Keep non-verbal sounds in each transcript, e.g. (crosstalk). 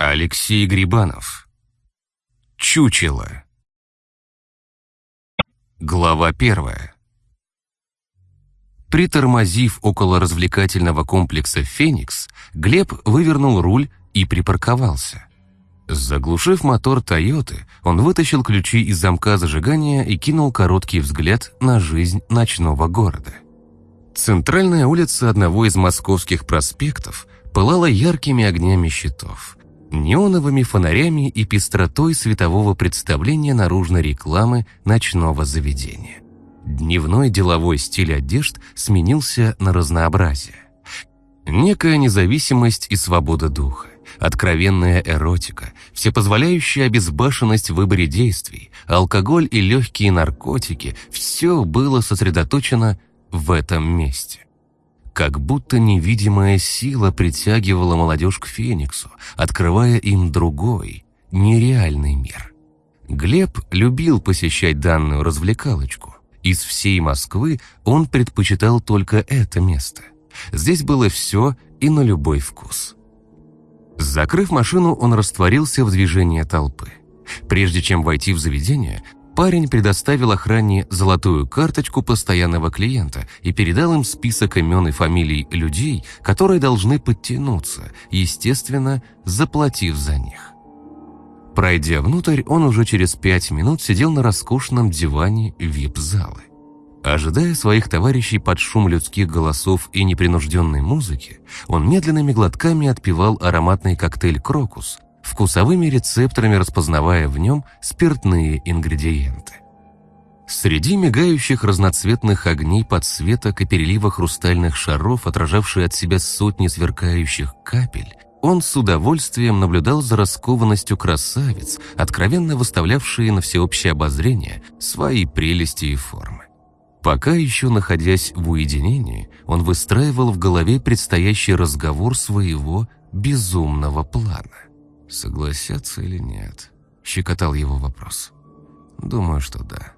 Алексей Грибанов. Чучело. Глава первая. Притормозив около развлекательного комплекса «Феникс», Глеб вывернул руль и припарковался. Заглушив мотор «Тойоты», он вытащил ключи из замка зажигания и кинул короткий взгляд на жизнь ночного города. Центральная улица одного из московских проспектов пылала яркими огнями щитов – неоновыми фонарями и пестротой светового представления наружной рекламы ночного заведения. Дневной деловой стиль одежд сменился на разнообразие. Некая независимость и свобода духа, откровенная эротика, всепозволяющая обезбашенность в выборе действий, алкоголь и легкие наркотики – все было сосредоточено в этом месте. Как будто невидимая сила притягивала молодежь к Фениксу, открывая им другой, нереальный мир. Глеб любил посещать данную развлекалочку. Из всей Москвы он предпочитал только это место. Здесь было все и на любой вкус. Закрыв машину, он растворился в движении толпы. Прежде чем войти в заведение, Парень предоставил охране золотую карточку постоянного клиента и передал им список имен и фамилий людей, которые должны подтянуться, естественно, заплатив за них. Пройдя внутрь, он уже через пять минут сидел на роскошном диване вип-залы. Ожидая своих товарищей под шум людских голосов и непринужденной музыки, он медленными глотками отпивал ароматный коктейль «Крокус», вкусовыми рецепторами распознавая в нем спиртные ингредиенты. Среди мигающих разноцветных огней подсветок и перелива хрустальных шаров, отражавшие от себя сотни сверкающих капель, он с удовольствием наблюдал за раскованностью красавиц, откровенно выставлявшие на всеобщее обозрение свои прелести и формы. Пока еще находясь в уединении, он выстраивал в голове предстоящий разговор своего безумного плана. Согласятся или нет? Щекотал его вопрос. Думаю, что да.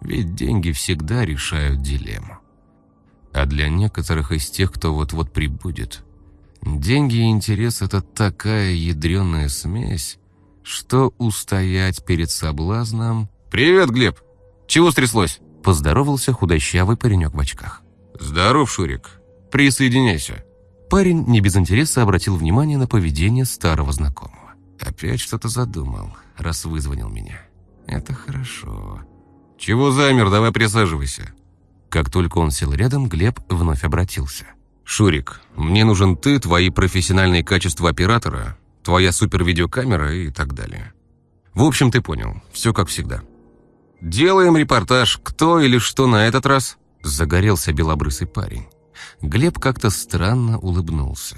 Ведь деньги всегда решают дилемму. А для некоторых из тех, кто вот-вот прибудет, деньги и интерес – это такая ядреная смесь, что устоять перед соблазном... «Привет, Глеб! Чего стряслось?» – поздоровался худощавый паренек в очках. «Здоров, Шурик. Присоединяйся». Парень не без интереса обратил внимание на поведение старого знакомого. Опять что-то задумал, раз вызвонил меня. Это хорошо. Чего замер, давай присаживайся. Как только он сел рядом, Глеб вновь обратился. «Шурик, мне нужен ты, твои профессиональные качества оператора, твоя супервидеокамера и так далее. В общем, ты понял, все как всегда. Делаем репортаж, кто или что на этот раз?» Загорелся белобрысый парень. Глеб как-то странно улыбнулся.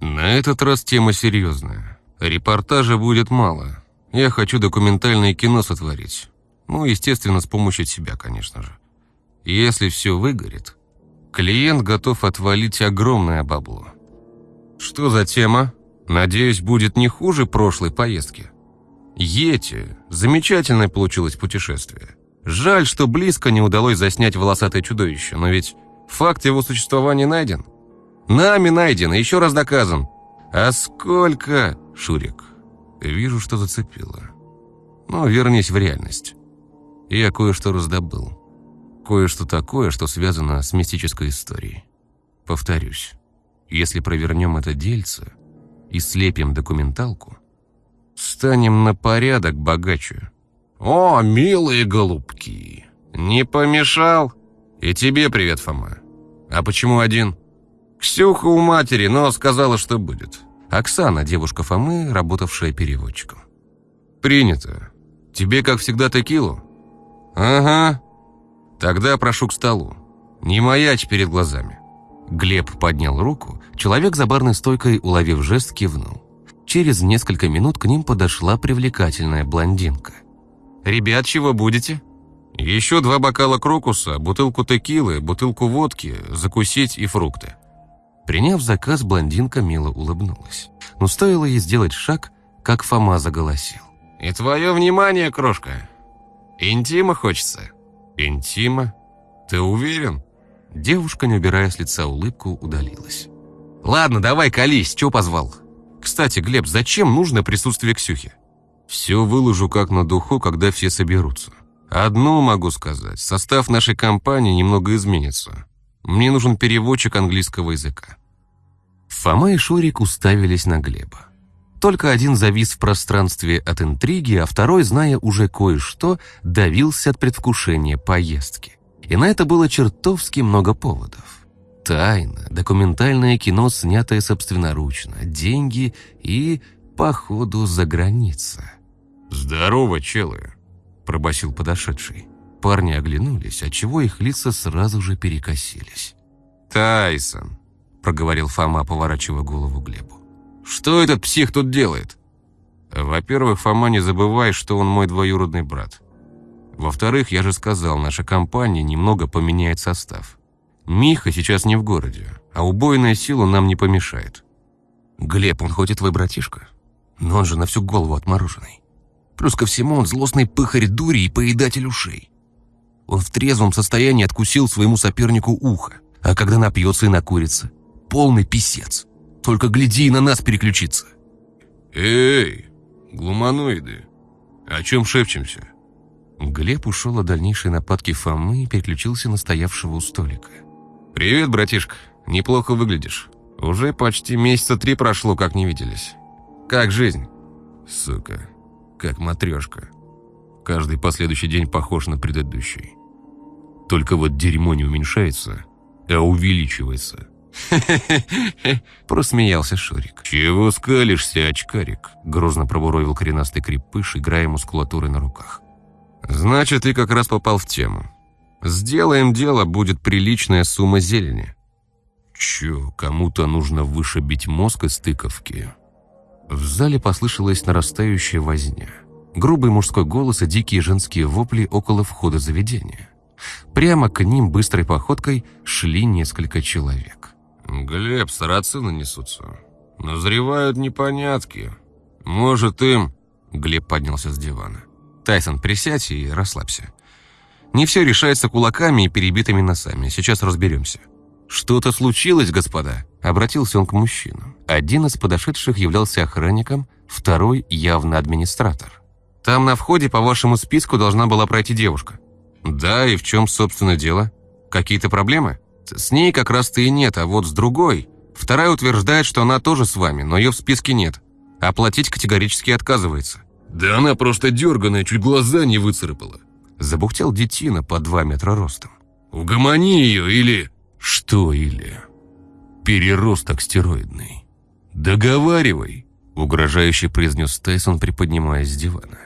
«На этот раз тема серьезная. Репортажа будет мало. Я хочу документальное кино сотворить. Ну, естественно, с помощью тебя, конечно же. Если все выгорит, клиент готов отвалить огромное бабло. Что за тема? Надеюсь, будет не хуже прошлой поездки. Йети. Замечательное получилось путешествие. Жаль, что близко не удалось заснять волосатое чудовище, но ведь Факт его существования найден. Нами найден и еще раз доказан. А сколько... Шурик, вижу, что зацепило. Но вернись в реальность. Я кое-что раздобыл. Кое-что такое, что связано с мистической историей. Повторюсь, если провернем это дельце и слепим документалку, станем на порядок богаче. О, милые голубки, не помешал? И тебе привет, Фома. А почему один? Ксюха у матери, но сказала, что будет. Оксана, девушка Фомы, работавшая переводчиком. Принято. Тебе, как всегда, текилу? Ага. Тогда прошу к столу. Не маячь перед глазами. Глеб поднял руку, человек за барной стойкой, уловив жест, кивнул. Через несколько минут к ним подошла привлекательная блондинка. «Ребят, чего будете?» Еще два бокала крокуса, бутылку текилы, бутылку водки, закусить и фрукты. Приняв заказ, блондинка мило улыбнулась. Но стоило ей сделать шаг, как Фома заголосил. «И твое внимание, крошка! Интима хочется?» «Интима? Ты уверен?» Девушка, не убирая с лица улыбку, удалилась. «Ладно, давай колись, чего позвал?» Кстати, Глеб, зачем нужно присутствие Ксюхи? Все выложу как на духу, когда все соберутся. Одно могу сказать, состав нашей компании немного изменится. Мне нужен переводчик английского языка. Фома и Шурик уставились на Глеба. Только один завис в пространстве от интриги, а второй, зная уже кое-что, давился от предвкушения поездки. И на это было чертовски много поводов. Тайна, документальное кино, снятое собственноручно, деньги и, походу, за граница. «Здорово, челы!» – пробасил подошедший. Парни оглянулись, отчего их лица сразу же перекосились. «Тайсон!» – проговорил Фома, поворачивая голову Глебу. «Что этот псих тут делает?» «Во-первых, Фома, не забывай, что он мой двоюродный брат. Во-вторых, я же сказал, наша компания немного поменяет состав. Миха сейчас не в городе, а убойная сила нам не помешает. Глеб, он хоть и твой братишка, но он же на всю голову отмороженный. Плюс ко всему он злостный пыхарь дури и поедатель ушей. Он в трезвом состоянии откусил своему сопернику ухо, а когда напьется и накурится, полный писец. Только гляди и на нас переключиться. «Эй, глуманоиды, о чем шепчемся?» Глеб ушел от дальнейшей нападки Фомы и переключился на стоявшего у столика. «Привет, братишка. Неплохо выглядишь. Уже почти месяца три прошло, как не виделись. Как жизнь?» «Сука, как матрешка. Каждый последующий день похож на предыдущий. Только вот дерьмо не уменьшается, а увеличивается». (laughs) Просмеялся Шурик. «Чего скалишься, очкарик?» Грозно пробуровил коренастый крепыш, играя мускулатурой на руках. «Значит, ты как раз попал в тему. Сделаем дело, будет приличная сумма зелени». «Чё, кому-то нужно вышибить мозг из тыковки?» В зале послышалась нарастающая возня. Грубый мужской голос и дикие женские вопли около входа заведения. Прямо к ним быстрой походкой шли несколько человек. «Глеб, сарацины несутся. Назревают непонятки. Может, им...» Глеб поднялся с дивана. «Тайсон, присядь и расслабься. Не все решается кулаками и перебитыми носами. Сейчас разберемся». «Что-то случилось, господа?» Обратился он к мужчинам. Один из подошедших являлся охранником, второй явно администратор. «Там на входе по вашему списку должна была пройти девушка». «Да, и в чем, собственно, дело? Какие-то проблемы?» «С ней как раз-то и нет, а вот с другой...» Вторая утверждает, что она тоже с вами, но ее в списке нет. Оплатить категорически отказывается. «Да она просто дерганая, чуть глаза не выцарапала». Забухтел детина по два метра ростом. «Угомони ее или...» «Что или?» «Переросток стероидный». «Договаривай», — угрожающе произнес Тайсон, приподнимаясь с дивана.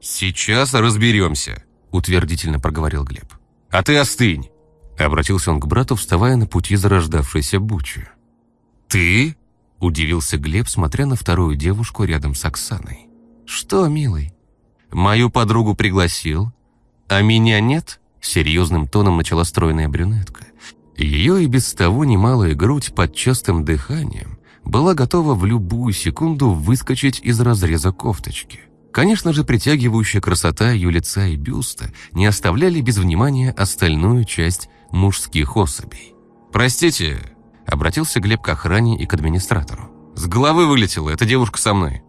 «Сейчас разберемся», — утвердительно проговорил Глеб. «А ты остынь», — обратился он к брату, вставая на пути зарождавшейся бучи. «Ты?» — удивился Глеб, смотря на вторую девушку рядом с Оксаной. «Что, милый, мою подругу пригласил, а меня нет?» Серьезным тоном начала стройная брюнетка. Ее и без того немалая грудь под частым дыханием была готова в любую секунду выскочить из разреза кофточки. Конечно же, притягивающая красота ее лица и бюста не оставляли без внимания остальную часть мужских особей. «Простите», — обратился Глеб к охране и к администратору. «С головы вылетела, эта девушка со мной».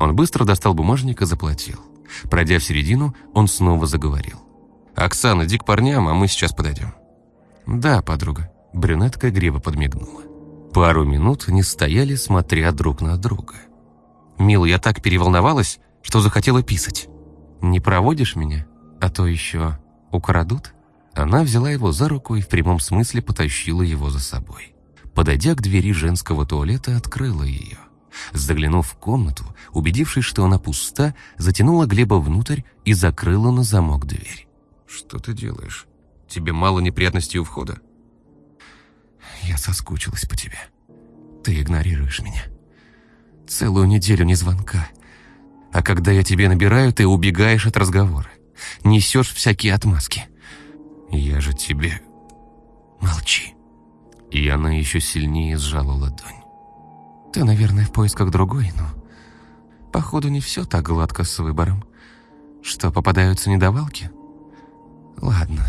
Он быстро достал бумажник и заплатил. Пройдя в середину, он снова заговорил. «Оксана, иди к парням, а мы сейчас подойдем». «Да, подруга», — брюнетка игриво подмигнула. Пару минут они стояли, смотря друг на друга. «Мил, я так переволновалась, что захотела писать. Не проводишь меня? А то еще украдут?» Она взяла его за руку и в прямом смысле потащила его за собой. Подойдя к двери женского туалета, открыла ее. Заглянув в комнату, убедившись, что она пуста, затянула Глеба внутрь и закрыла на замок дверь. «Что ты делаешь? Тебе мало неприятностей у входа?» «Я соскучилась по тебе. Ты игнорируешь меня. Целую неделю ни звонка. А когда я тебе набираю, ты убегаешь от разговора. Несешь всякие отмазки. Я же тебе... Молчи». И она еще сильнее сжала ладонь. Ты, наверное, в поисках другой, но... Походу, не все так гладко с выбором. Что, попадаются недовалки? Ладно.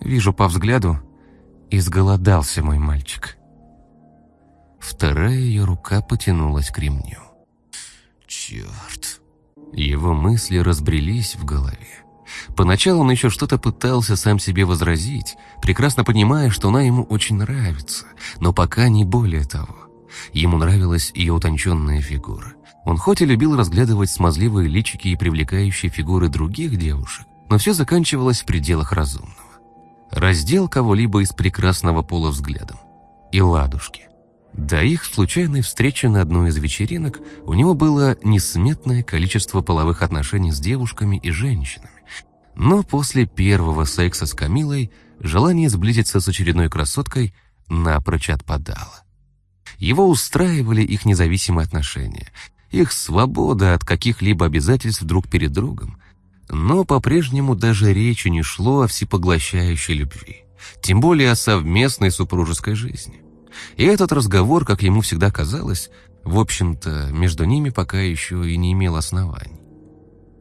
Вижу по взгляду, изголодался мой мальчик. Вторая ее рука потянулась к ремню. Черт. Его мысли разбрелись в голове. Поначалу он еще что-то пытался сам себе возразить, прекрасно понимая, что она ему очень нравится, но пока не более того. Ему нравилась ее утонченная фигура. Он хоть и любил разглядывать смазливые личики и привлекающие фигуры других девушек, но все заканчивалось в пределах разумного. Раздел кого-либо из прекрасного пола взглядом. И ладушки. До их случайной встречи на одной из вечеринок у него было несметное количество половых отношений с девушками и женщинами. Но после первого секса с Камилой желание сблизиться с очередной красоткой напрочь отпадало. Его устраивали их независимые отношения, их свобода от каких-либо обязательств друг перед другом. Но по-прежнему даже речи не шло о всепоглощающей любви, тем более о совместной супружеской жизни. И этот разговор, как ему всегда казалось, в общем-то, между ними пока еще и не имел оснований.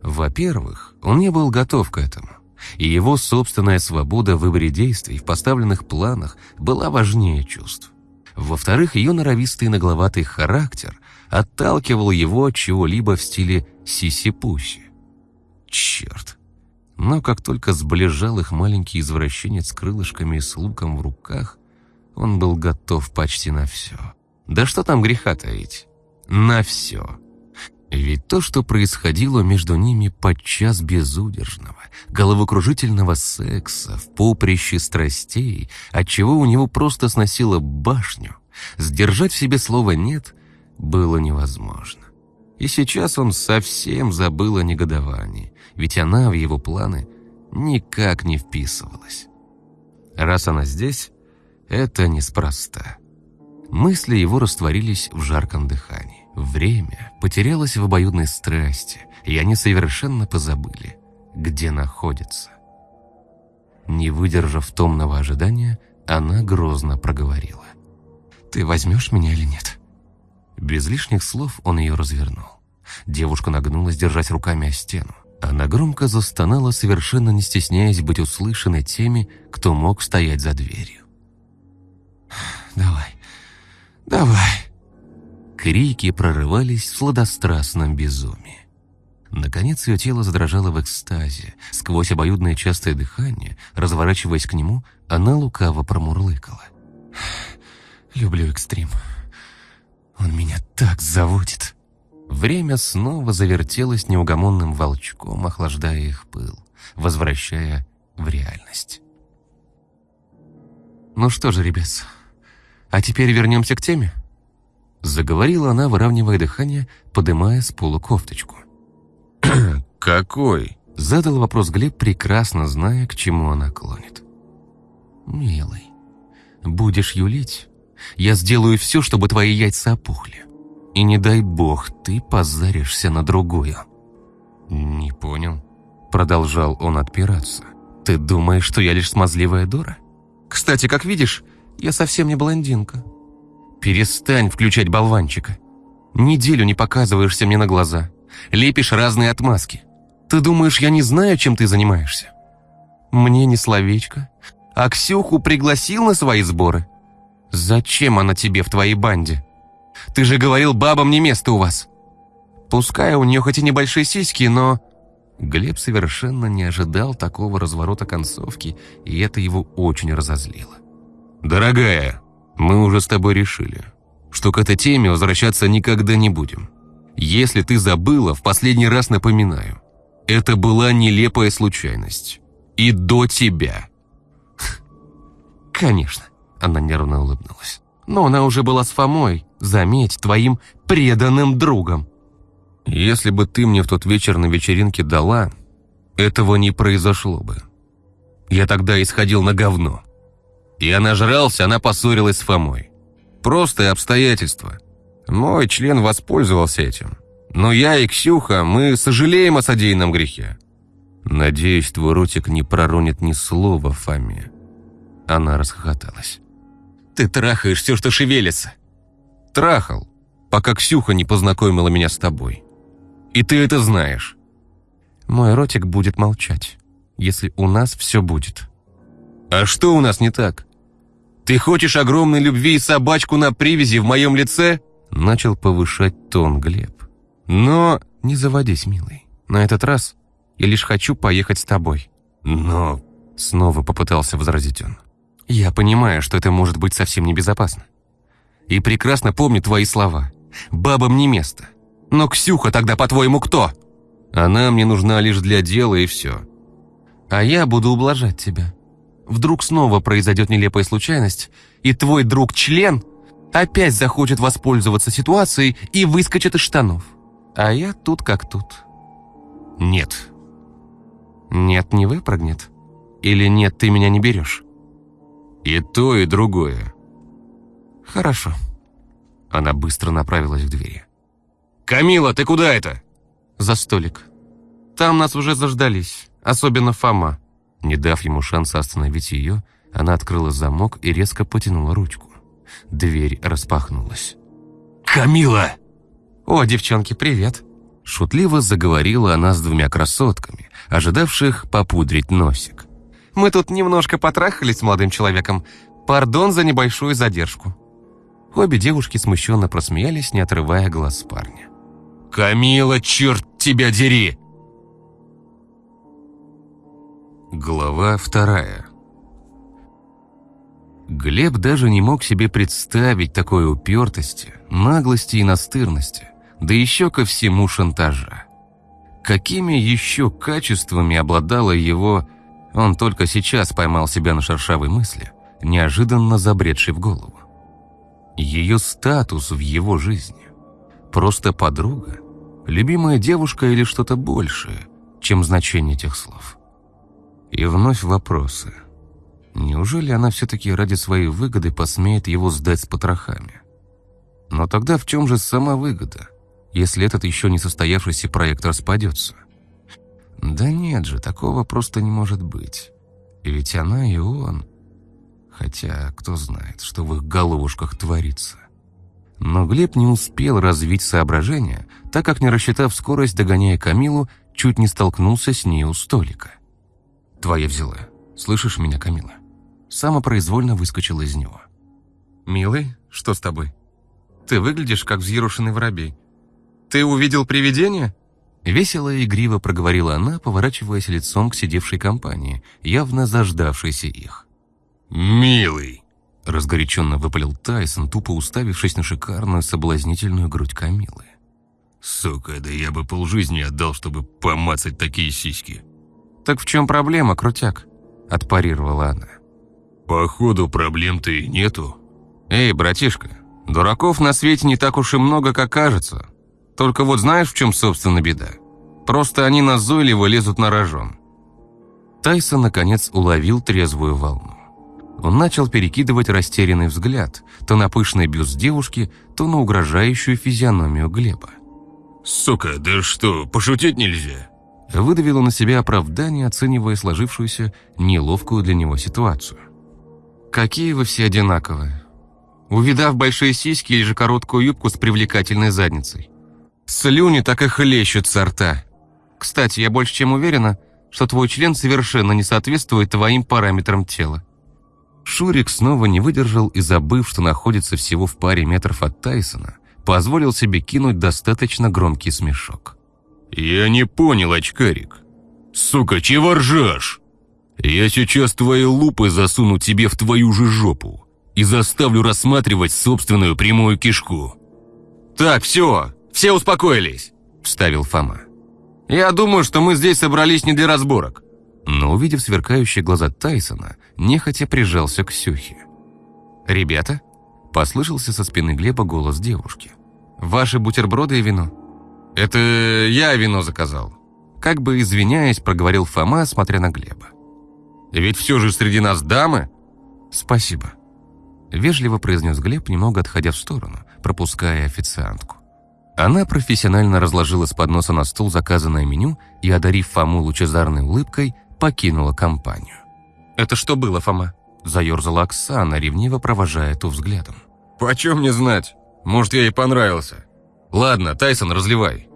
Во-первых, он не был готов к этому, и его собственная свобода в выборе действий в поставленных планах была важнее чувств. Во-вторых, ее норовистый нагловатый характер отталкивал его от чего-либо в стиле сиси-пуси. Черт! Но как только сближал их маленький извращенец с крылышками и с луком в руках, он был готов почти на все. Да что там греха таить? На все. Ведь то, что происходило между ними подчас безудержного, головокружительного секса в поприще страстей, отчего у него просто сносило башню, сдержать в себе слово «нет» было невозможно. И сейчас он совсем забыл о негодовании, ведь она в его планы никак не вписывалась. Раз она здесь, это неспроста. Мысли его растворились в жарком дыхании. Время потерялось в обоюдной страсти, и они совершенно позабыли, где находятся. Не выдержав томного ожидания, она грозно проговорила. «Ты возьмешь меня или нет?» Без лишних слов он ее развернул. Девушка нагнулась, держась руками о стену. Она громко застонала, совершенно не стесняясь быть услышанной теми, кто мог стоять за дверью. «Давай, давай!» Крики прорывались в сладострастном безумии. Наконец ее тело задрожало в экстазе. Сквозь обоюдное частое дыхание, разворачиваясь к нему, она лукаво промурлыкала. «Люблю экстрим. Он меня так заводит!» Время снова завертелось неугомонным волчком, охлаждая их пыл, возвращая в реальность. «Ну что же, ребят, а теперь вернемся к теме?» Заговорила она, выравнивая дыхание, подымая с пола кофточку. (clears throat) «Какой?» Задал вопрос Глеб, прекрасно зная, к чему она клонит. «Милый, будешь юлить, я сделаю все, чтобы твои яйца опухли. И не дай бог, ты позаришься на другую». «Не понял», — продолжал он отпираться. «Ты думаешь, что я лишь смазливая дура? Кстати, как видишь, я совсем не блондинка. Перестань включать болванчика. Неделю не показываешься мне на глаза. Лепишь разные отмазки. Ты думаешь, я не знаю, чем ты занимаешься? Мне не словечко. А Ксюху пригласил на свои сборы? Зачем она тебе в твоей банде? Ты же говорил, бабам не место у вас. Пускай у нее хоть и небольшие сиськи, но... Глеб совершенно не ожидал такого разворота концовки, и это его очень разозлило. «Дорогая, мы уже с тобой решили, что к этой теме возвращаться никогда не будем. Если ты забыла, в последний раз напоминаю. Это была нелепая случайность. И до тебя». (laughs) «Конечно», — она нервно улыбнулась. «Но она уже была с Фомой, заметь, твоим преданным другом». «Если бы ты мне в тот вечер на вечеринке дала, этого не произошло бы. Я тогда исходил на говно. Я нажрался, она поссорилась с Фомой. Простое обстоятельство. Мой член воспользовался этим. Но я и Ксюха, мы сожалеем о содеянном грехе. Надеюсь, твой ротик не проронит ни слова Фоме. Она расхохоталась. Ты трахаешь все, что шевелится. Трахал, пока Ксюха не познакомила меня с тобой. И ты это знаешь. Мой ротик будет молчать, если у нас все будет. А что у нас не так? Ты хочешь огромной любви и собачку на привязи в моем лице?» Начал повышать тон Глеб. «Но не заводись, милый. На этот раз я лишь хочу поехать с тобой». «Но...» Снова попытался возразить он. «Я понимаю, что это может быть совсем небезопасно. И прекрасно помню твои слова. Бабам не место. Но Ксюха тогда, по-твоему, кто?» «Она мне нужна лишь для дела и все». «А я буду ублажать тебя. Вдруг снова произойдет нелепая случайность, и твой друг-член опять захочет воспользоваться ситуацией и выскочит из штанов. А я тут как тут. Нет. Нет, не выпрыгнет. Или нет, ты меня не берешь? И то, и другое. Хорошо. Она быстро направилась к двери. «Камила, ты куда это?» «За столик. Там нас уже заждались, особенно Фома». Не дав ему шанса остановить ее, она открыла замок и резко потянула ручку. Дверь распахнулась. «Камила!» «О, девчонки, привет!» Шутливо заговорила она с двумя красотками, ожидавших попудрить носик. «Мы тут немножко потрахались с молодым человеком. Пардон за небольшую задержку». Обе девушки смущенно просмеялись, не отрывая глаз с парня. «Камила, черт тебя дери!» Глава вторая Глеб даже не мог себе представить такой упертости, наглости и настырности, да еще ко всему шантажа. Какими еще качествами обладала его, он только сейчас поймал себя на шершавой мысли, неожиданно забредшей в голову. Ее статус в его жизни. Просто подруга, любимая девушка или что-то большее, чем значение этих слов. И вновь вопросы. Неужели она все-таки ради своей выгоды посмеет его сдать с потрохами? Но тогда в чем же сама выгода, если этот еще не состоявшийся проект распадется? Да нет же, такого просто не может быть. И ведь она и он... Хотя, кто знает, что в их головушках творится. Но Глеб не успел развить соображения, так как, не рассчитав скорость, догоняя Камилу, чуть не столкнулся с ней у столика. «Твоя взяла. Слышишь меня, Камила?» Самопроизвольно выскочила из него. «Милый, что с тобой? Ты выглядишь, как взъерошенный воробей. Ты увидел привидение?» Весело и игриво проговорила она, поворачиваясь лицом к сидевшей компании, явно заждавшейся их. «Милый!» – разгоряченно выпалил Тайсон, тупо уставившись на шикарную соблазнительную грудь Камилы. «Сука, да я бы полжизни отдал, чтобы помацать такие сиськи!» «Так в чем проблема, крутяк?» – отпарировала она. «Походу, проблем-то и нету». «Эй, братишка, дураков на свете не так уж и много, как кажется. Только вот знаешь, в чем, собственно, беда? Просто они назойливо лезут на рожон». Тайсон, наконец, уловил трезвую волну. Он начал перекидывать растерянный взгляд то на пышный бюст девушки, то на угрожающую физиономию Глеба. «Сука, да что, пошутить нельзя?» Выдавила на себя оправдание, оценивая сложившуюся неловкую для него ситуацию. «Какие вы все одинаковые. Увидав большие сиськи или же короткую юбку с привлекательной задницей. Слюни так и хлещут со рта. Кстати, я больше чем уверена, что твой член совершенно не соответствует твоим параметрам тела». Шурик снова не выдержал и, забыв, что находится всего в паре метров от Тайсона, позволил себе кинуть достаточно громкий смешок. «Я не понял, очкарик. Сука, чего ржешь? Я сейчас твои лупы засуну тебе в твою же жопу и заставлю рассматривать собственную прямую кишку». «Так, все, все успокоились», – вставил Фома. «Я думаю, что мы здесь собрались не для разборок». Но, увидев сверкающие глаза Тайсона, нехотя прижался к Сюхе. «Ребята?» – послышался со спины Глеба голос девушки. «Ваши бутерброды и вино?» «Это я вино заказал». Как бы извиняясь, проговорил Фома, смотря на Глеба. «Ведь все же среди нас дамы?» «Спасибо», — вежливо произнес Глеб, немного отходя в сторону, пропуская официантку. Она профессионально разложила с подноса на стол заказанное меню и, одарив Фому лучезарной улыбкой, покинула компанию. «Это что было, Фома?» – заерзала Оксана, ревниво провожая ту взглядом. «Почем мне знать? Может, я ей понравился?» «Ладно, Тайсон, разливай.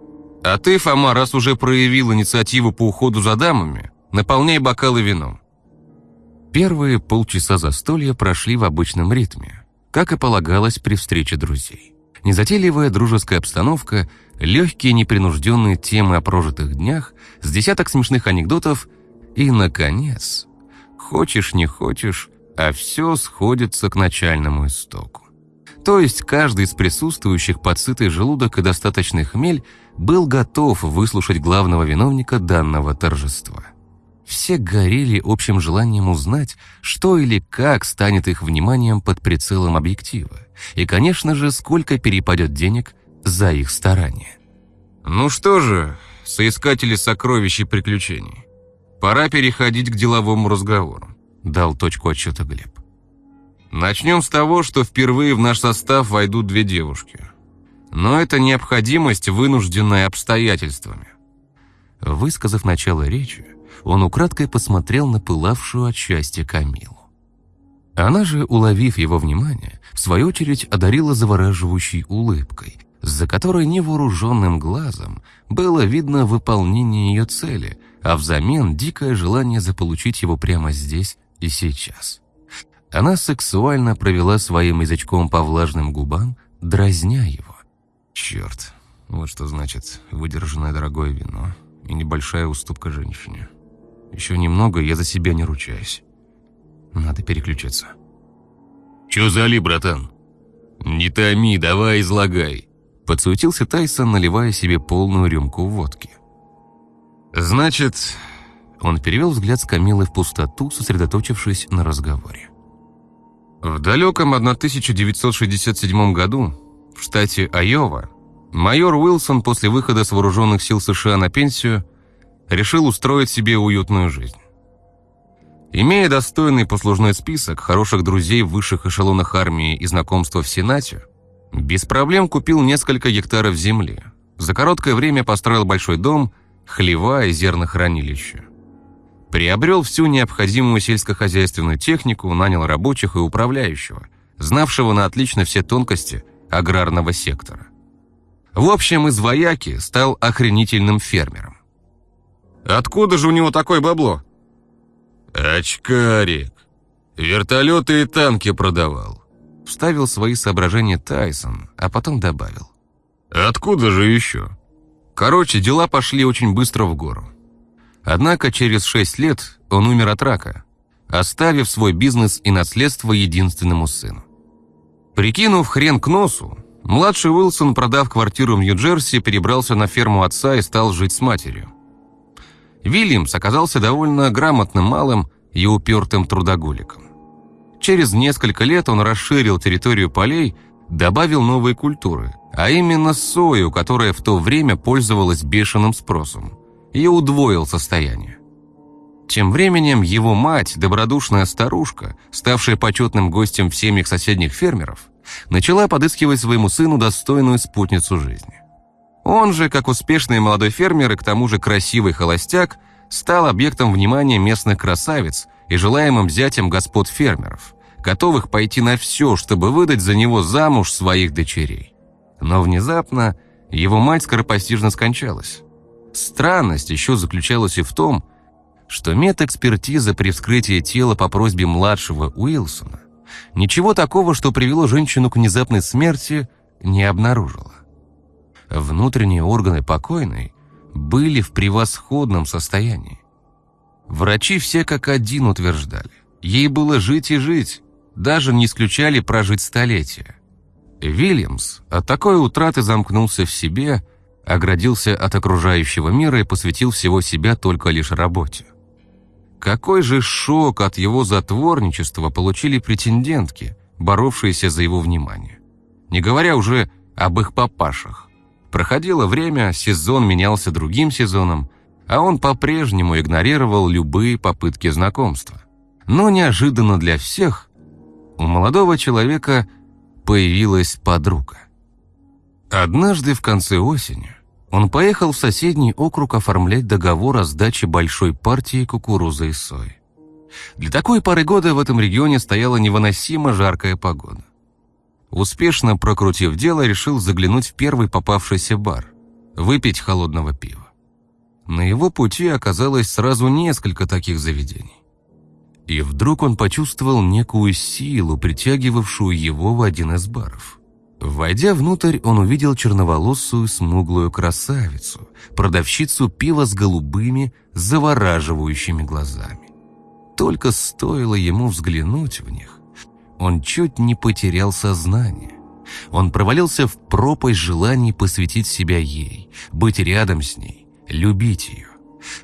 А ты, Фома, раз уже проявил инициативу по уходу за дамами, наполняй бокалы вином». Первые полчаса застолья прошли в обычном ритме, как и полагалось при встрече друзей. Незатейливая дружеская обстановка, легкие непринужденные темы о прожитых днях, с десяток смешных анекдотов и, наконец, хочешь не хочешь, а все сходится к начальному истоку. То есть каждый из присутствующих под сытый желудок и достаточный хмель был готов выслушать главного виновника данного торжества. Все горели общим желанием узнать, что или как станет их вниманием под прицелом объектива. И, конечно же, сколько перепадет денег за их старания. Ну что же, соискатели сокровищ и приключений, пора переходить к деловому разговору, дал точку отсчета Глеб. Начнем с того, что впервые в наш состав войдут две девушки. Но это необходимость, вынужденная обстоятельствами. Высказав начало речи, он украдкой посмотрел на пылавшую от счастья Камилу. Она же, уловив его внимание, в свою очередь одарила завораживающей улыбкой, за которой невооруженным глазом было видно выполнение ее цели, а взамен дикое желание заполучить его прямо здесь и сейчас. Она сексуально провела своим язычком по влажным губам, дразня его. Черт, вот что значит выдержанное дорогое вино и небольшая уступка женщине. Еще немного, я за себя не ручаюсь. Надо переключиться. «Че зали, братан?» «Не томи, давай излагай», — подсуетился Тайсон, наливая себе полную рюмку водки. «Значит...» Он перевел взгляд с Камилы в пустоту, сосредоточившись на разговоре. В далеком 1967 году в штате Айова майор Уилсон после выхода с вооруженных сил США на пенсию решил устроить себе уютную жизнь. Имея достойный послужной список, хороших друзей в высших эшелонах армии и знакомства в Сенате, без проблем купил несколько гектаров земли. За короткое время построил большой дом, хлева и зернохранилище. Приобрел всю необходимую сельскохозяйственную технику, нанял рабочих и управляющего, знавшего на отлично все тонкости аграрного сектора. В общем, из вояки стал охренительным фермером. Откуда же у него такое бабло? Очкарик. Вертолеты и танки продавал. Вставил свои соображения Тайсон, а потом добавил. Откуда же еще? Короче, дела пошли очень быстро в гору. Однако через шесть лет он умер от рака, оставив свой бизнес и наследство единственному сыну. Прикинув хрен к носу, младший Уилсон, продав квартиру в Нью-Джерси, перебрался на ферму отца и стал жить с матерью. Вильямс оказался довольно грамотным малым и упертым трудоголиком. Через несколько лет он расширил территорию полей, добавил новые культуры, а именно сою, которая в то время пользовалась бешеным спросом, и удвоил состояние. Тем временем его мать, добродушная старушка, ставшая почетным гостем в семьях соседних фермеров, начала подыскивать своему сыну достойную спутницу жизни. Он же, как успешный молодой фермер и к тому же красивый холостяк, стал объектом внимания местных красавиц и желаемым зятем господ фермеров, готовых пойти на все, чтобы выдать за него замуж своих дочерей. Но внезапно его мать скоропостижно скончалась. Странность еще заключалась и в том, что медэкспертиза при вскрытии тела по просьбе младшего Уилсона ничего такого, что привело женщину к внезапной смерти, не обнаружила. Внутренние органы покойной были в превосходном состоянии. Врачи все как один утверждали, ей было жить и жить, даже не исключали прожить столетия. Вильямс от такой утраты замкнулся в себе, оградился от окружающего мира и посвятил всего себя только лишь работе. Какой же шок от его затворничества получили претендентки, боровшиеся за его внимание. Не говоря уже об их папашах. Проходило время, сезон менялся другим сезоном, а он по-прежнему игнорировал любые попытки знакомства. Но неожиданно для всех у молодого человека появилась подруга. Однажды в конце осени он поехал в соседний округ оформлять договор о сдаче большой партии кукурузы и сои. Для такой пары года в этом регионе стояла невыносимо жаркая погода. Успешно прокрутив дело, решил заглянуть в первый попавшийся бар, выпить холодного пива. На его пути оказалось сразу несколько таких заведений. И вдруг он почувствовал некую силу, притягивавшую его в один из баров. Войдя внутрь, он увидел черноволосую смуглую красавицу, продавщицу пива с голубыми, завораживающими глазами. Только стоило ему взглянуть в них, он чуть не потерял сознание. Он провалился в пропасть желаний посвятить себя ей, быть рядом с ней, любить ее.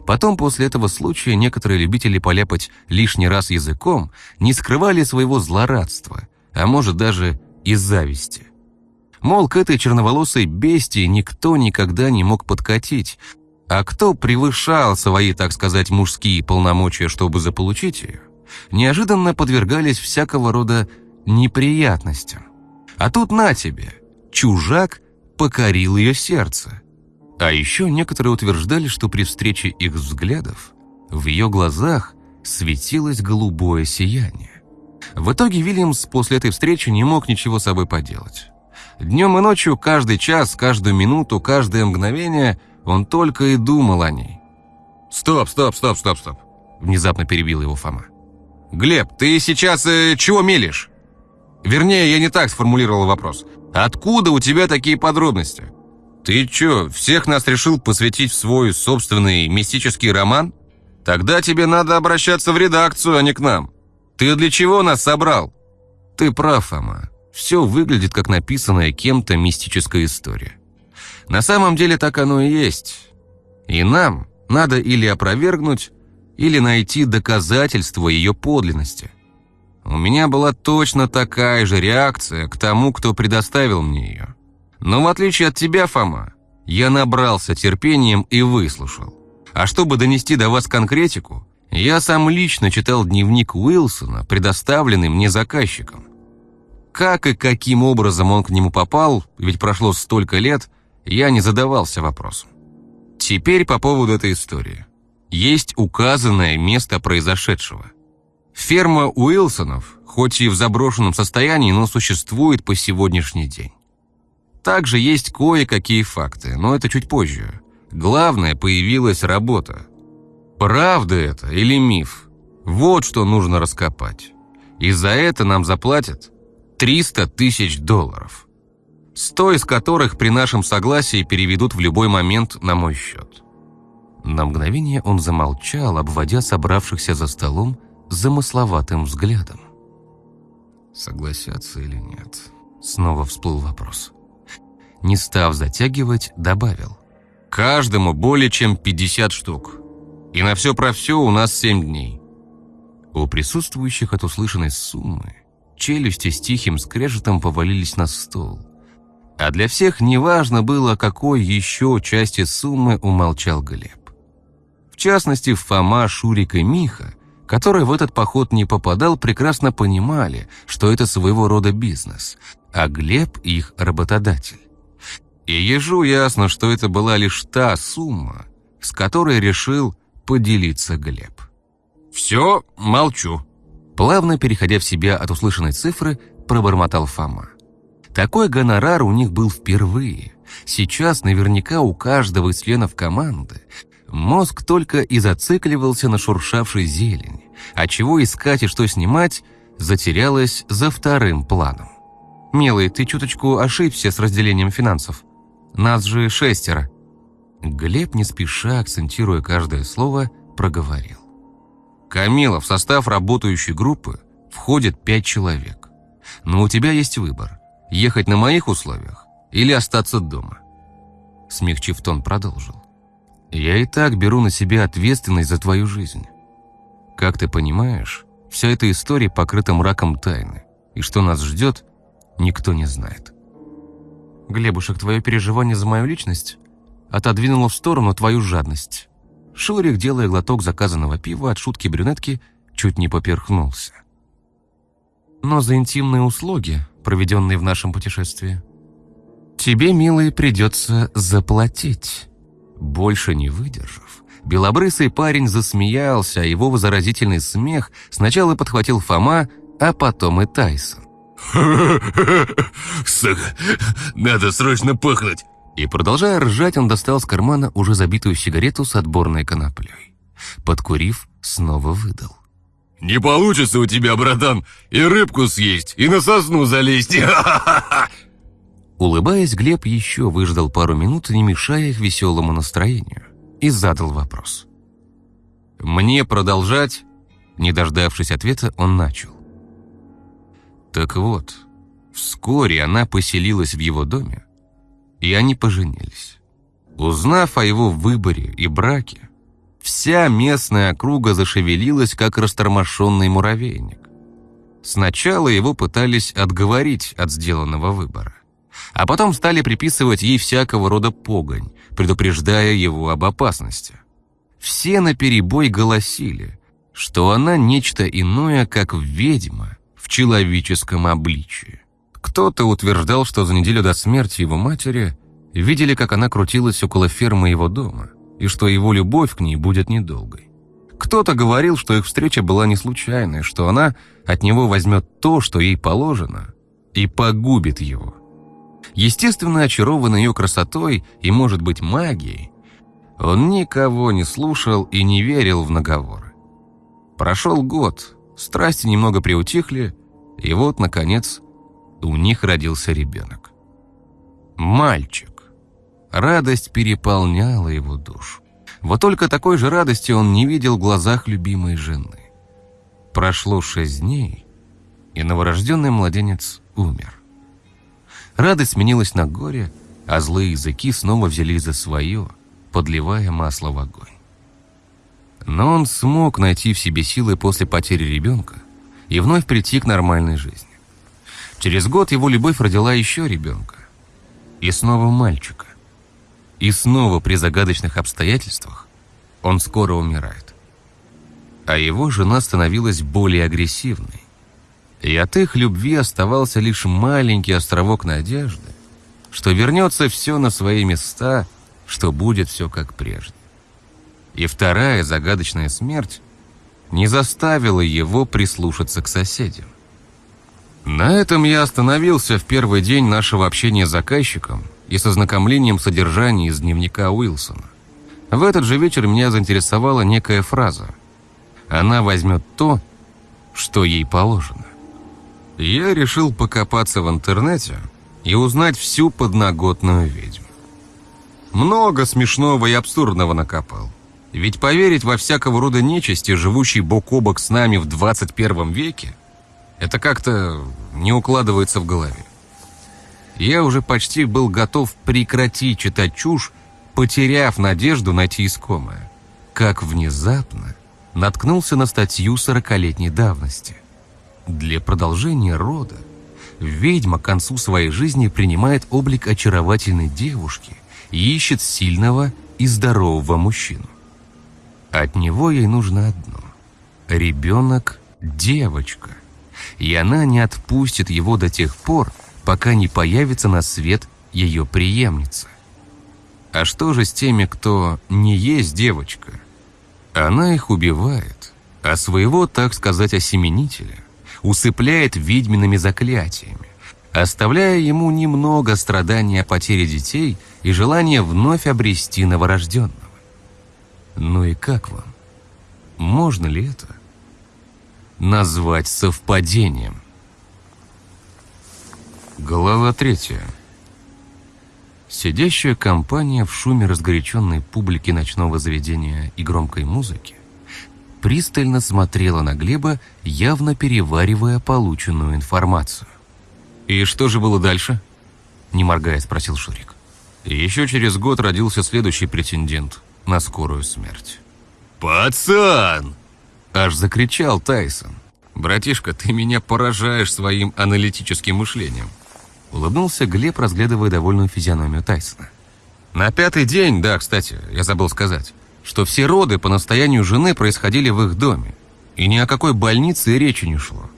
Потом, после этого случая, некоторые любители поляпать лишний раз языком не скрывали своего злорадства, а может даже и зависти. Мол, к этой черноволосой бестии никто никогда не мог подкатить, а кто превышал свои, так сказать, мужские полномочия, чтобы заполучить ее, неожиданно подвергались всякого рода неприятностям. А тут на тебе, чужак покорил ее сердце. А еще некоторые утверждали, что при встрече их взглядов в ее глазах светилось голубое сияние. В итоге Вильямс после этой встречи не мог ничего с собой поделать. Днем и ночью, каждый час, каждую минуту, каждое мгновение он только и думал о ней. «Стоп, стоп, стоп, стоп, стоп!» Внезапно перебил его Фома. «Глеб, ты сейчас э, чего мелешь?» Вернее, я не так сформулировал вопрос. Откуда у тебя такие подробности? Ты чё, всех нас решил посвятить в свой собственный мистический роман? Тогда тебе надо обращаться в редакцию, а не к нам. Ты для чего нас собрал? Ты прав, Фома. Все выглядит как написанная кем-то мистическая история. На самом деле так оно и есть. И нам надо или опровергнуть, или найти доказательства ее подлинности. У меня была точно такая же реакция к тому, кто предоставил мне ее. Но в отличие от тебя, Фома, я набрался терпением и выслушал. А чтобы донести до вас конкретику, я сам лично читал дневник Уилсона, предоставленный мне заказчиком. Как и каким образом он к нему попал, ведь прошло столько лет, я не задавался вопросом. Теперь по поводу этой истории. Есть указанное место произошедшего – Ферма Уилсонов, хоть и в заброшенном состоянии, но существует по сегодняшний день. Также есть кое-какие факты, но это чуть позже. Главное, появилась работа. Правда это или миф? Вот что нужно раскопать. И за это нам заплатят 300 тысяч долларов. Сто из которых при нашем согласии переведут в любой момент на мой счет. На мгновение он замолчал, обводя собравшихся за столом замысловатым взглядом. Согласятся или нет? Снова всплыл вопрос. Не став затягивать, добавил. Каждому более чем 50 штук. И на все про все у нас 7 дней. У присутствующих от услышанной суммы челюсти с тихим скрежетом повалились на стол. А для всех неважно было, какой еще части суммы умолчал Глеб. Частности, Фома, Шурик и Миха которые в этот поход не попадал, прекрасно понимали, что это своего рода бизнес, а Глеб их работодатель. И ежу ясно, что это была лишь та сумма, с которой решил поделиться Глеб. «Все, молчу», Плавно переходя в себя от услышанной цифры, пробормотал Фома. Такой гонорар у них был впервые. Сейчас наверняка у каждого из членов команды Мозг только и зацикливался на шуршавшей зелени, а чего искать и что снимать, затерялось за вторым планом. «Милый, ты чуточку ошибся с разделением финансов. Нас же шестеро». Глеб, не спеша, акцентируя каждое слово, проговорил. «Камила, в состав работающей группы входит пять человек. Но у тебя есть выбор – ехать на моих условиях или остаться дома». Смягчив тон, продолжил. Я и так беру на себя ответственность за твою жизнь. Как ты понимаешь, вся эта история покрыта мраком тайны, и что нас ждет, никто не знает. Глебушек, твое переживание за мою личность отодвинуло в сторону твою жадность. Шурик, делая глоток заказанного пива от шутки брюнетки, чуть не поперхнулся. Но за интимные услуги, проведенные в нашем путешествии, тебе, милый, придется заплатить. Больше не выдержав, белобрысый парень засмеялся, а его заразительный смех сначала подхватил Фома, а потом и Тайсон. (laughs) Сука, надо срочно пахнуть!» И продолжая ржать, он достал с кармана уже забитую сигарету с отборной коноплей. Подкурив, снова выдал. Не получится у тебя, братан, и рыбку съесть, и на сосну залезть. (laughs) Улыбаясь, Глеб еще выждал пару минут, не мешая их веселому настроению, и задал вопрос. «Мне продолжать?» Не дождавшись ответа, он начал. Так вот, вскоре она поселилась в его доме, и они поженились. Узнав о его выборе и браке, вся местная округа зашевелилась, как растормошенный муравейник. Сначала его пытались отговорить от сделанного выбора, а потом стали приписывать ей всякого рода погонь, предупреждая его об опасности. Все наперебой голосили, что она нечто иное, как ведьма в человеческом обличии. Кто-то утверждал, что за неделю до смерти его матери видели, как она крутилась около фермы его дома, и что его любовь к ней будет недолгой. Кто-то говорил, что их встреча была не случайной, что она от него возьмет то, что ей положено, и погубит его. Естественно, очарованный ее красотой и, может быть, магией, он никого не слушал и не верил в наговоры. Прошел год, страсти немного приутихли, и вот, наконец, у них родился ребенок. Мальчик. Радость переполняла его душу. Вот только такой же радости он не видел в глазах любимой жены. Прошло шесть дней, и новорожденный младенец умер. Радость сменилась на горе, а злые языки снова взялись за свое, подливая масло в огонь. Но он смог найти в себе силы после потери ребенка и вновь прийти к нормальной жизни. Через год его любовь родила еще ребенка. И снова мальчика. И снова при загадочных обстоятельствах он скоро умирает. А его жена становилась более агрессивной. И от их любви оставался лишь маленький островок надежды, что вернется все на свои места, что будет все как прежде. И вторая загадочная смерть не заставила его прислушаться к соседям. На этом я остановился в первый день нашего общения с заказчиком и с ознакомлением содержания из дневника Уилсона. В этот же вечер меня заинтересовала некая фраза. Она возьмет то, что ей положено. Я решил покопаться в интернете и узнать всю подноготную ведьму. Много смешного и абсурдного накопал. Ведь поверить во всякого рода нечисти, живущей бок о бок с нами в 21 веке, это как-то не укладывается в голове. Я уже почти был готов прекратить читать чушь, потеряв надежду найти искомое. Как внезапно наткнулся на статью сорокалетней давности. Для продолжения рода ведьма к концу своей жизни принимает облик очаровательной девушки и ищет сильного и здорового мужчину. От него ей нужно одно – ребенок – девочка. И она не отпустит его до тех пор, пока не появится на свет ее преемница. А что же с теми, кто не есть девочка? Она их убивает, а своего, так сказать, осеменителя усыпляет ведьмиными заклятиями, оставляя ему немного страдания потери детей и желания вновь обрести новорожденного. Ну и как вам? Можно ли это назвать совпадением? Глава третья. Сидящая компания в шуме разгоряченной публики ночного заведения и громкой музыки пристально смотрела на Глеба, явно переваривая полученную информацию. «И что же было дальше?» – не моргая спросил Шурик. Еще через год родился следующий претендент – на скорую смерть. «Пацан!» Аж закричал Тайсон. «Братишка, ты меня поражаешь своим аналитическим мышлением». Улыбнулся Глеб, разглядывая довольную физиономию Тайсона. На пятый день, да, кстати, я забыл сказать, что все роды по настоянию жены происходили в их доме, и ни о какой больнице речи не шло.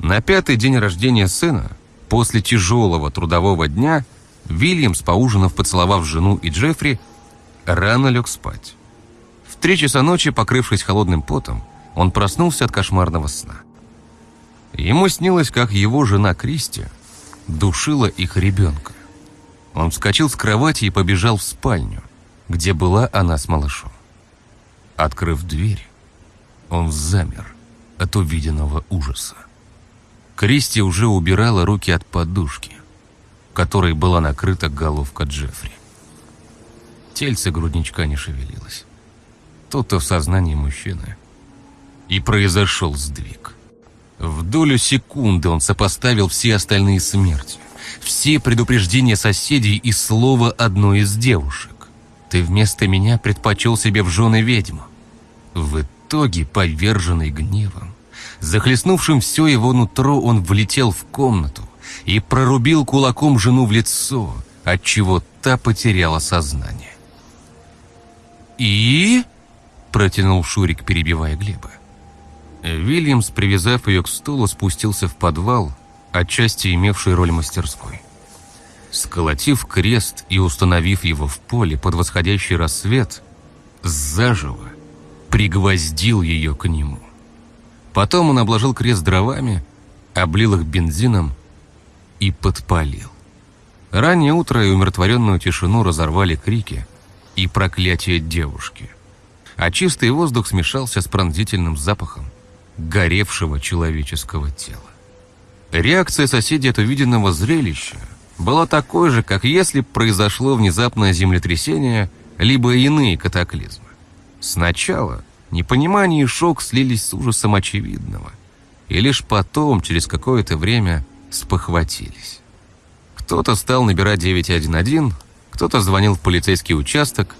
На пятый день рождения сына, после тяжелого трудового дня, Вильямс, поужинав, поцеловав жену и Джеффри, рано лег спать. В три часа ночи, покрывшись холодным потом, он проснулся от кошмарного сна. Ему снилось, как его жена Кристи душила их ребенка. Он вскочил с кровати и побежал в спальню, где была она с малышом. Открыв дверь, он замер, от увиденного ужаса. Кристи уже убирала руки от подушки, которой была накрыта головка Джеффри. Тельце грудничка не шевелилось. Тут-то в сознании мужчины и произошел сдвиг. В долю секунды он сопоставил все остальные смерти, все предупреждения соседей и слово одной из девушек. «Ты вместо меня предпочел себе в жены ведьму». В итоге, поверженный гневом, захлестнувшим все его нутро, он влетел в комнату и прорубил кулаком жену в лицо, отчего та потеряла сознание. «И?» – протянул Шурик, перебивая Глеба. Вильямс, привязав ее к стулу, спустился в подвал, отчасти имевший роль мастерской. Сколотив крест и установив его в поле под восходящий рассвет, заживо пригвоздил ее к нему. Потом он обложил крест дровами, облил их бензином и подпалил. Раннее утро и умиротворенную тишину разорвали крики и проклятия девушки. А чистый воздух смешался с пронзительным запахом горевшего человеческого тела. Реакция соседей от увиденного зрелища была такой же, как если произошло внезапное землетрясение, либо иные катаклизмы. Сначала непонимание и шок слились с ужасом очевидного, и лишь потом, через какое-то время, спохватились. Кто-то стал набирать 911, кто-то звонил в полицейский участок,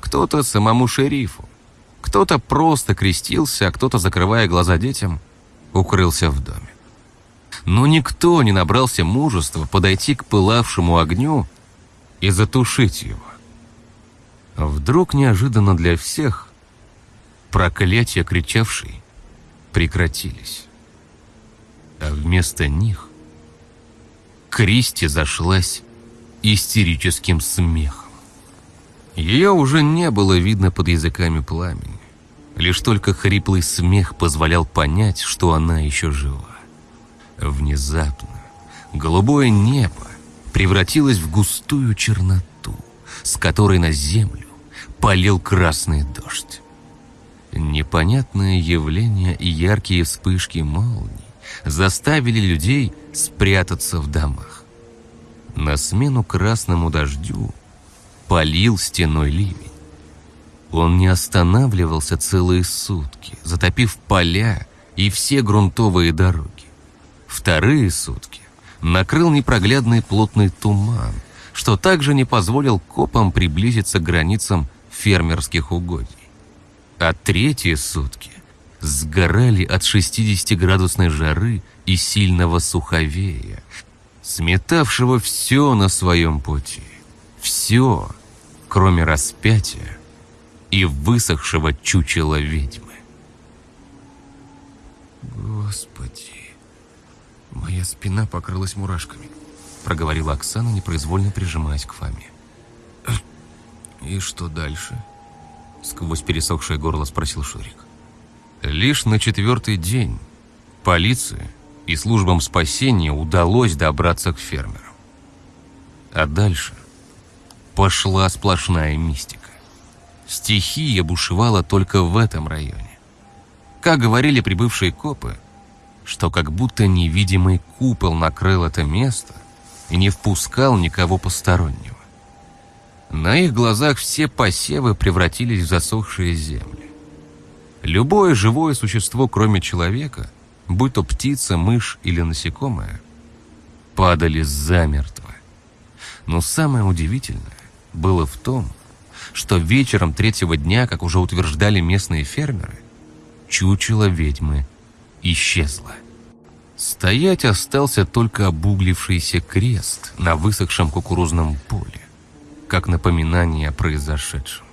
кто-то самому шерифу. Кто-то просто крестился, а кто-то, закрывая глаза детям, укрылся в доме. Но никто не набрался мужества подойти к пылавшему огню и затушить его. Вдруг неожиданно для всех проклятия кричавшей прекратились. А вместо них Кристи зашлась истерическим смехом. Ее уже не было видно под языками пламени. Лишь только хриплый смех позволял понять, что она еще жива. Внезапно голубое небо превратилось в густую черноту, с которой на землю полил красный дождь. Непонятное явление и яркие вспышки молний заставили людей спрятаться в домах. На смену красному дождю полил стеной ливень. Он не останавливался целые сутки, затопив поля и все грунтовые дороги. Вторые сутки накрыл непроглядный плотный туман, что также не позволил копам приблизиться к границам фермерских угодий. А третьи сутки сгорали от 60-градусной жары и сильного суховея, сметавшего все на своем пути. Все, кроме распятия и высохшего чучела ведьмы. «Господи, моя спина покрылась мурашками», проговорила Оксана, непроизвольно прижимаясь к Фоме. «И что дальше?» Сквозь пересохшее горло спросил Шурик. Лишь на четвертый день полиции и службам спасения удалось добраться к фермерам. А дальше пошла сплошная мистика. Стихия бушевала только в этом районе. Как говорили прибывшие копы, что как будто невидимый купол накрыл это место и не впускал никого постороннего. На их глазах все посевы превратились в засохшие земли. Любое живое существо, кроме человека, будь то птица, мышь или насекомое, падали замертво. Но самое удивительное было в том, что вечером третьего дня, как уже утверждали местные фермеры, чучело ведьмы исчезло. Стоять остался только обуглившийся крест на высохшем кукурузном поле, как напоминание о произошедшем.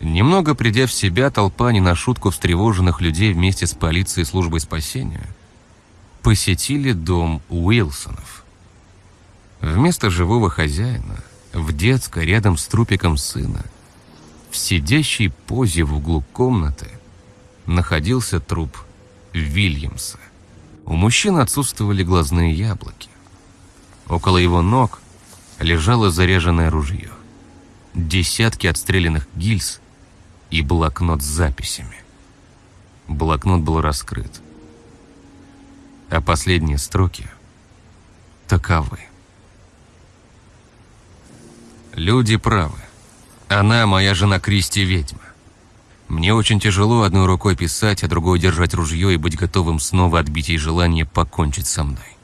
Немного придя в себя, толпа не на шутку встревоженных людей вместе с полицией и службой спасения посетили дом Уилсонов. Вместо живого хозяина – в детской рядом с трупиком сына, в сидящей позе в углу комнаты, находился труп Вильямса. У мужчины отсутствовали глазные яблоки. Около его ног лежало заряженное ружье, десятки отстрелянных гильз и блокнот с записями. Блокнот был раскрыт. А последние строки таковы. Люди правы. Она моя жена Кристи ведьма. Мне очень тяжело одной рукой писать, а другой держать ружье и быть готовым снова отбить ей желание покончить со мной.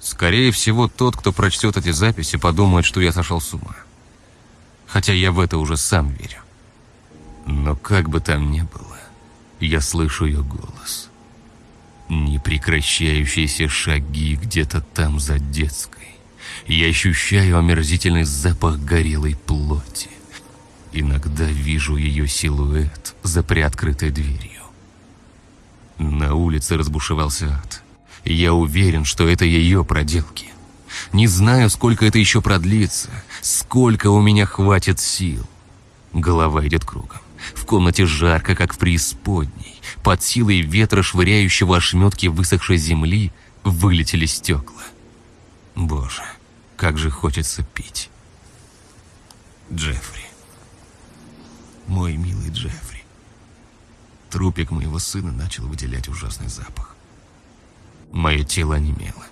Скорее всего, тот, кто прочтет эти записи, подумает, что я сошел с ума. Хотя я в это уже сам верю. Но как бы там ни было, я слышу ее голос. Непрекращающиеся шаги где-то там за детской. Я ощущаю омерзительный запах горелой плоти. Иногда вижу ее силуэт за приоткрытой дверью. На улице разбушевался ад. Я уверен, что это ее проделки. Не знаю, сколько это еще продлится, сколько у меня хватит сил. Голова идет кругом. В комнате жарко, как в преисподней. Под силой ветра, швыряющего ошметки высохшей земли, вылетели стекла. Боже, как же хочется пить. Джеффри. Мой милый Джеффри. Трупик моего сына начал выделять ужасный запах. Мое тело онемело,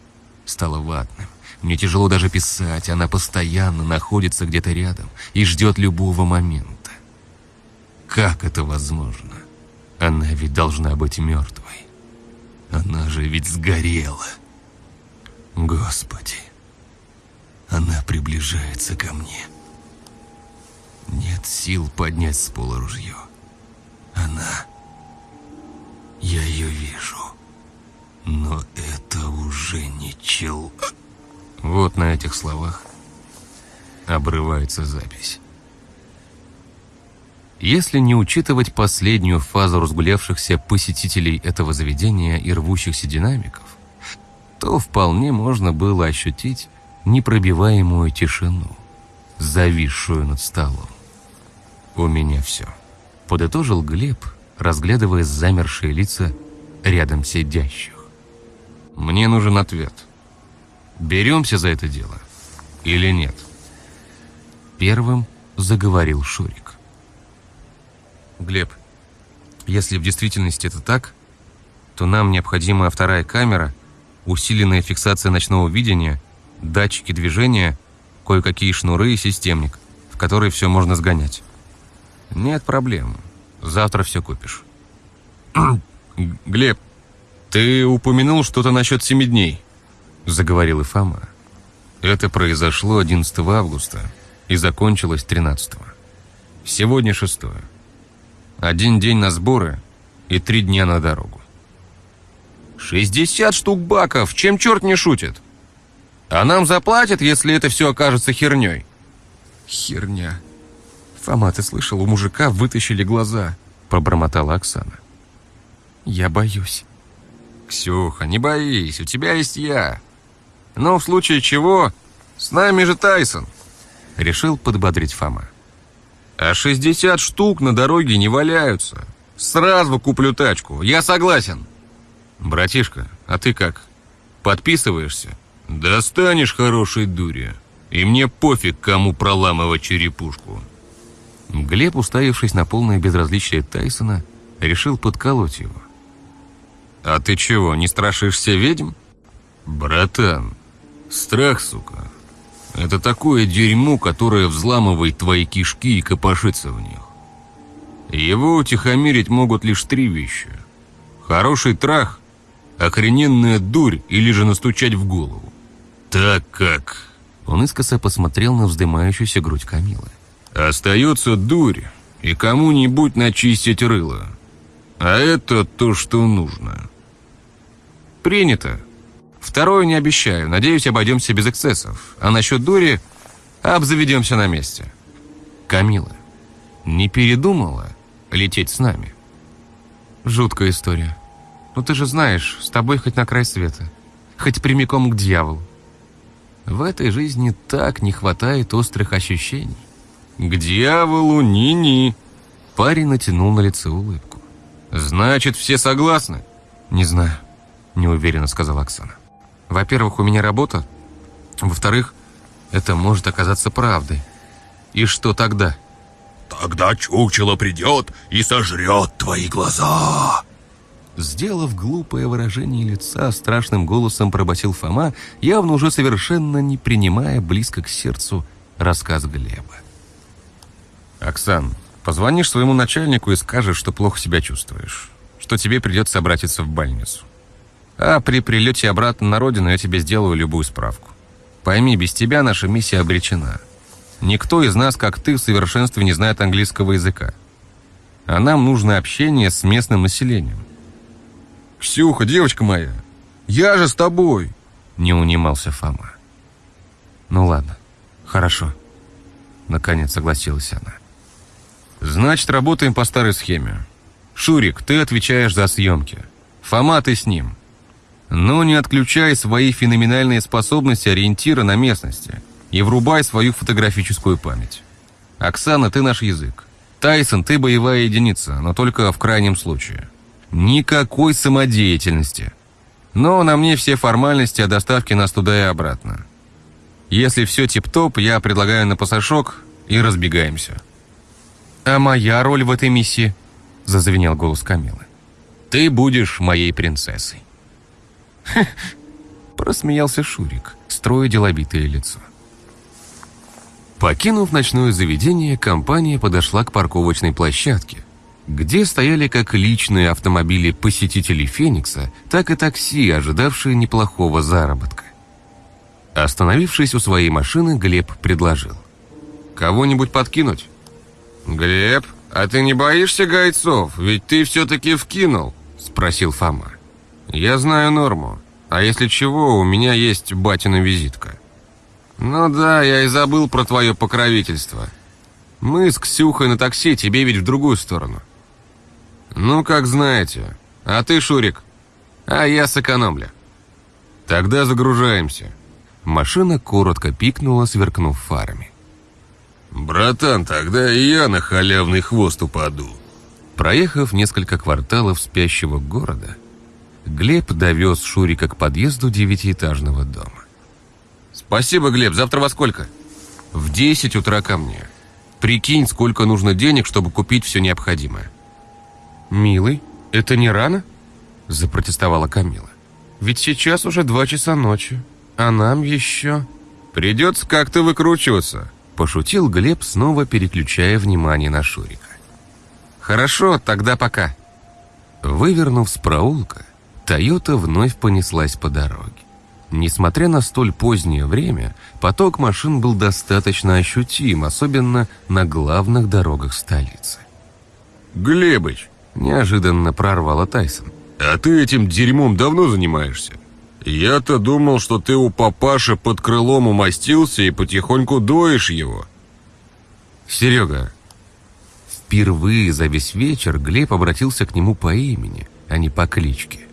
стало ватным. Мне тяжело даже писать, она постоянно находится где-то рядом и ждет любого момента. Как это возможно? Она ведь должна быть мертвой. Она же ведь сгорела. Господи, она приближается ко мне. Нет сил поднять с пола ружье. Она... Я ее вижу. Но это уже не чел... Вот на этих словах обрывается запись. Если не учитывать последнюю фазу разгулявшихся посетителей этого заведения и рвущихся динамиков, то вполне можно было ощутить непробиваемую тишину, зависшую над столом. «У меня все», — подытожил Глеб, разглядывая замершие лица рядом сидящих. «Мне нужен ответ. Беремся за это дело или нет?» Первым заговорил Шурик. «Глеб, если в действительности это так, то нам необходима вторая камера, усиленная фиксация ночного видения, датчики движения, кое-какие шнуры и системник, в который все можно сгонять. «Нет проблем. Завтра все купишь». «Глеб, ты упомянул что-то насчет семи дней», — заговорил и Фома. Это произошло 11 августа и закончилось 13 -го. Сегодня шестое. Один день на сборы и три дня на дорогу. «Шестьдесят штук баков! Чем черт не шутит? А нам заплатят, если это все окажется херней?» «Херня», «Фома, ты слышал, у мужика вытащили глаза», — пробормотала Оксана. «Я боюсь». «Ксюха, не боись, у тебя есть я. Но в случае чего, с нами же Тайсон», — решил подбодрить Фома. «А 60 штук на дороге не валяются. Сразу куплю тачку, я согласен». «Братишка, а ты как? Подписываешься?» «Достанешь хорошей дури, и мне пофиг, кому проламывать черепушку». Глеб, уставившись на полное безразличие Тайсона, решил подколоть его. «А ты чего, не страшишься ведьм?» «Братан, страх, сука, это такое дерьмо, которое взламывает твои кишки и копошится в них. Его утихомирить могут лишь три вещи. Хороший трах, охрененная дурь или же настучать в голову. Так как...» Он искоса посмотрел на вздымающуюся грудь Камилы. Остается дурь и кому-нибудь начистить рыло. А это то, что нужно. Принято. Второе не обещаю. Надеюсь, обойдемся без эксцессов. А насчет дури обзаведемся на месте. Камила, не передумала лететь с нами? Жуткая история. Ну ты же знаешь, с тобой хоть на край света. Хоть прямиком к дьяволу. В этой жизни так не хватает острых ощущений. «К дьяволу, ни-ни!» Парень натянул на лице улыбку. «Значит, все согласны?» «Не знаю», — неуверенно сказала Оксана. «Во-первых, у меня работа. Во-вторых, это может оказаться правдой. И что тогда?» «Тогда чучело придет и сожрет твои глаза!» Сделав глупое выражение лица, страшным голосом пробасил Фома, явно уже совершенно не принимая близко к сердцу рассказ Глеба. «Оксан, позвонишь своему начальнику и скажешь, что плохо себя чувствуешь, что тебе придется обратиться в больницу. А при прилете обратно на родину я тебе сделаю любую справку. Пойми, без тебя наша миссия обречена. Никто из нас, как ты, в совершенстве не знает английского языка. А нам нужно общение с местным населением. «Ксюха, девочка моя, я же с тобой!» Не унимался Фома. «Ну ладно, хорошо», — наконец согласилась она. «Значит, работаем по старой схеме. Шурик, ты отвечаешь за съемки. Фома, ты с ним. Но не отключай свои феноменальные способности ориентира на местности и врубай свою фотографическую память. Оксана, ты наш язык. Тайсон, ты боевая единица, но только в крайнем случае. Никакой самодеятельности. Но на мне все формальности о доставке нас туда и обратно. Если все тип-топ, я предлагаю на пасашок и разбегаемся. «А моя роль в этой миссии?» – зазвенел голос Камилы. «Ты будешь моей принцессой». (laughs) просмеялся Шурик, строя деловитое лицо. Покинув ночное заведение, компания подошла к парковочной площадке, где стояли как личные автомобили посетителей «Феникса», так и такси, ожидавшие неплохого заработка. Остановившись у своей машины, Глеб предложил. «Кого-нибудь подкинуть?» «Глеб, а ты не боишься гайцов? Ведь ты все-таки вкинул», – спросил Фома. «Я знаю норму, а если чего, у меня есть батина визитка». «Ну да, я и забыл про твое покровительство. Мы с Ксюхой на такси, тебе ведь в другую сторону. «Ну, как знаете. А ты, Шурик?» «А я сэкономлю». «Тогда загружаемся». Машина коротко пикнула, сверкнув фарами. «Братан, тогда и я на халявный хвост упаду». Проехав несколько кварталов спящего города, Глеб довез Шурика к подъезду девятиэтажного дома. «Спасибо, Глеб. Завтра во сколько?» «В десять утра ко мне. Прикинь, сколько нужно денег, чтобы купить все необходимое». «Милый, это не рано?» – запротестовала Камила. «Ведь сейчас уже два часа ночи, а нам еще...» «Придется как-то выкручиваться», – пошутил Глеб, снова переключая внимание на Шурика. «Хорошо, тогда пока». Вывернув с проулка, Тойота вновь понеслась по дороге. Несмотря на столь позднее время, поток машин был достаточно ощутим, особенно на главных дорогах столицы. «Глебыч, Неожиданно прорвала Тайсон. «А ты этим дерьмом давно занимаешься? Я-то думал, что ты у папаши под крылом умастился и потихоньку доишь его». «Серега». Впервые за весь вечер Глеб обратился к нему по имени, а не по кличке.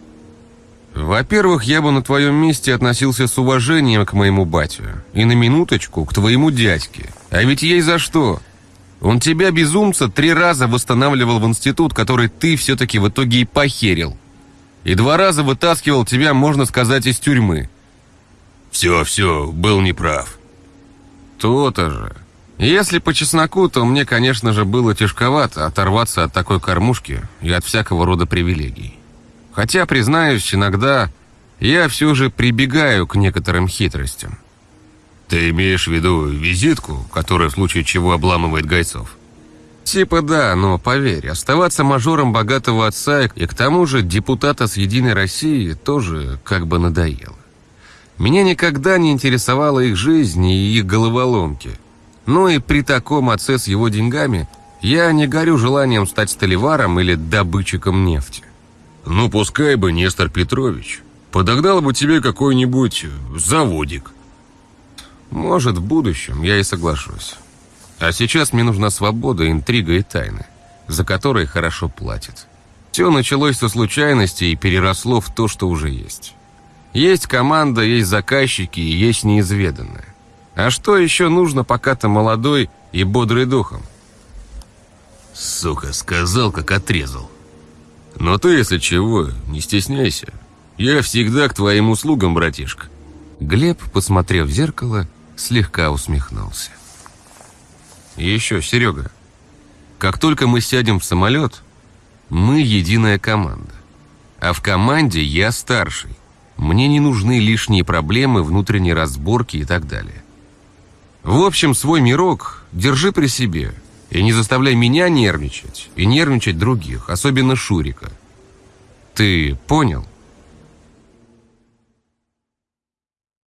«Во-первых, я бы на твоем месте относился с уважением к моему батю. И на минуточку, к твоему дядьке. А ведь ей за что?» Он тебя, безумца, три раза восстанавливал в институт, который ты все-таки в итоге и похерил. И два раза вытаскивал тебя, можно сказать, из тюрьмы. Все, все, был неправ. То-то же. Если по чесноку, то мне, конечно же, было тяжковато оторваться от такой кормушки и от всякого рода привилегий. Хотя, признаюсь, иногда я все же прибегаю к некоторым хитростям. Ты имеешь в виду визитку, которая в случае чего обламывает гайцов? Типа да, но поверь, оставаться мажором богатого отца и к тому же депутата с «Единой России» тоже как бы надоело. Меня никогда не интересовала их жизнь и их головоломки. Ну и при таком отце с его деньгами я не горю желанием стать столеваром или добытчиком нефти. Ну, пускай бы Нестор Петрович подогнал бы тебе какой-нибудь заводик. Может, в будущем я и соглашусь. А сейчас мне нужна свобода, интрига и тайны, за которые хорошо платят. Все началось со случайности и переросло в то, что уже есть. Есть команда, есть заказчики и есть неизведанное. А что еще нужно, пока ты молодой и бодрый духом? Сука, сказал, как отрезал. Но ты, если чего, не стесняйся. Я всегда к твоим услугам, братишка. Глеб, посмотрев в зеркало, слегка усмехнулся. еще, как только мы сядем в самолет, мы единая команда. А в команде я старший. Мне не нужны лишние проблемы, внутренние разборки и так далее. В общем, свой мирок держи при себе и не заставляй меня нервничать и нервничать других, особенно Шурика. Ты понял?